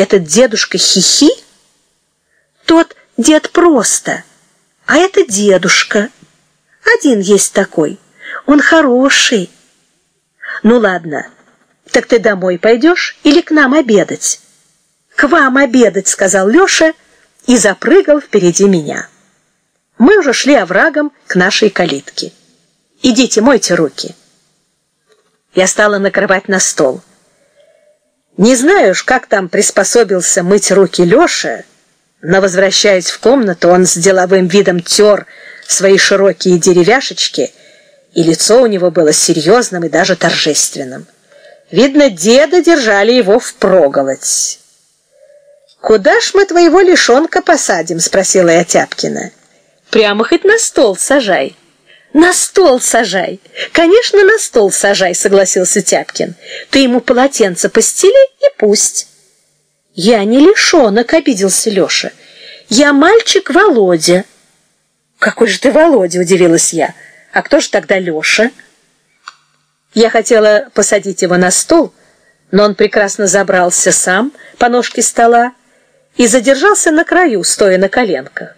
Этот дедушка Хихи? Тот дед просто, а это дедушка. Один есть такой. Он хороший. Ну ладно, так ты домой пойдешь или к нам обедать? К вам обедать, сказал Леша и запрыгал впереди меня. Мы уже шли оврагом к нашей калитке. Идите, мойте руки. Я стала накрывать на стол. Не знаю уж, как там приспособился мыть руки Леша, но, возвращаясь в комнату, он с деловым видом тер свои широкие деревяшечки, и лицо у него было серьезным и даже торжественным. Видно, деда держали его впроголодь. «Куда ж мы твоего лишонка посадим?» — спросила я Тяпкина. «Прямо хоть на стол сажай». «На стол сажай! Конечно, на стол сажай!» — согласился Тяпкин. «Ты ему полотенце постели и пусть». «Я не лишонок», — обиделся Леша. «Я мальчик Володя». «Какой же ты Володя?» — удивилась я. «А кто же тогда Леша?» Я хотела посадить его на стол, но он прекрасно забрался сам по ножке стола и задержался на краю, стоя на коленках.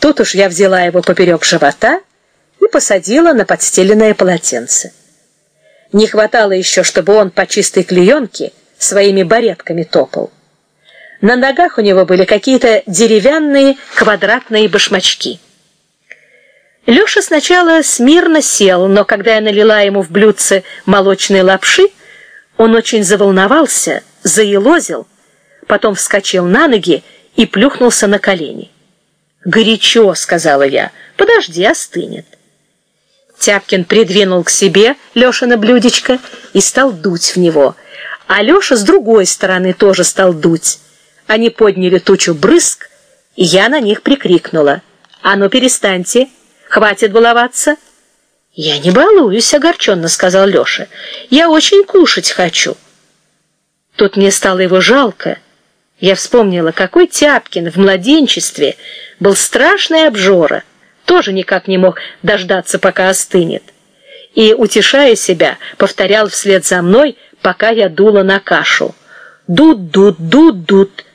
Тут уж я взяла его поперек живота и посадила на подстеленное полотенце. Не хватало еще, чтобы он по чистой клеенке своими баретками топал. На ногах у него были какие-то деревянные квадратные башмачки. Леша сначала смирно сел, но когда я налила ему в блюдце молочной лапши, он очень заволновался, заелозил, потом вскочил на ноги и плюхнулся на колени. «Горячо», — сказала я, — «подожди, остынет». Тяпкин придвинул к себе Лешина блюдечко и стал дуть в него, а Леша с другой стороны тоже стал дуть. Они подняли тучу брызг, и я на них прикрикнула. «А ну, перестаньте! Хватит баловаться!» «Я не балуюсь», — огорченно сказал Леша. «Я очень кушать хочу». Тут мне стало его жалко. Я вспомнила, какой Тяпкин в младенчестве был страшный обжора тоже никак не мог дождаться, пока остынет. И, утешая себя, повторял вслед за мной, пока я дула на кашу. Дут, дут, дут, дут.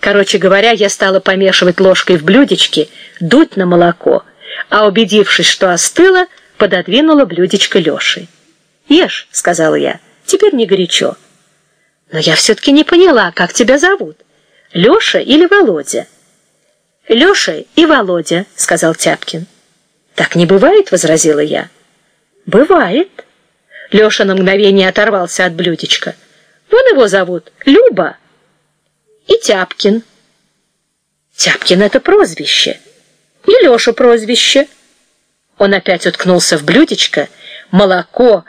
Короче говоря, я стала помешивать ложкой в блюдечке, дуть на молоко, а убедившись, что остыло, пододвинула блюдечко Лёше. «Ешь», — сказала я, — «теперь не горячо». «Но я все-таки не поняла, как тебя зовут, Лёша или Володя?» Леша и Володя, сказал Тяпкин. Так не бывает, возразила я. Бывает. Леша на мгновение оторвался от блюдечка. Вон его зовут Люба и Тяпкин. Тяпкин это прозвище. И Леша прозвище. Он опять уткнулся в блюдечко. Молоко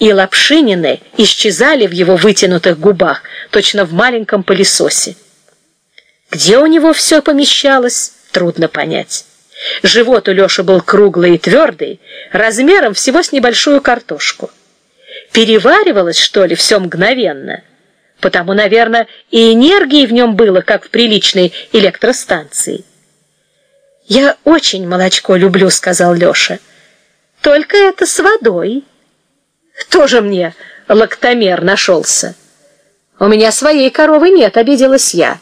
и лапшинины исчезали в его вытянутых губах, точно в маленьком пылесосе. Где у него все помещалось, трудно понять. Живот у Лёши был круглый и твердый, размером всего с небольшую картошку. Переваривалось, что ли, все мгновенно. Потому, наверное, и энергии в нем было, как в приличной электростанции. «Я очень молочко люблю», — сказал Лёша. «Только это с водой». «Тоже мне лактомер нашелся». «У меня своей коровы нет», — обиделась я.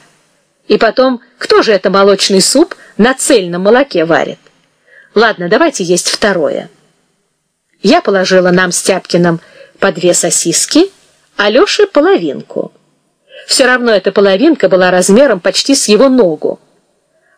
И потом, кто же это молочный суп на цельном молоке варит? Ладно, давайте есть второе. Я положила нам с Тяпкиным по две сосиски, а Лёше половинку. Все равно эта половинка была размером почти с его ногу.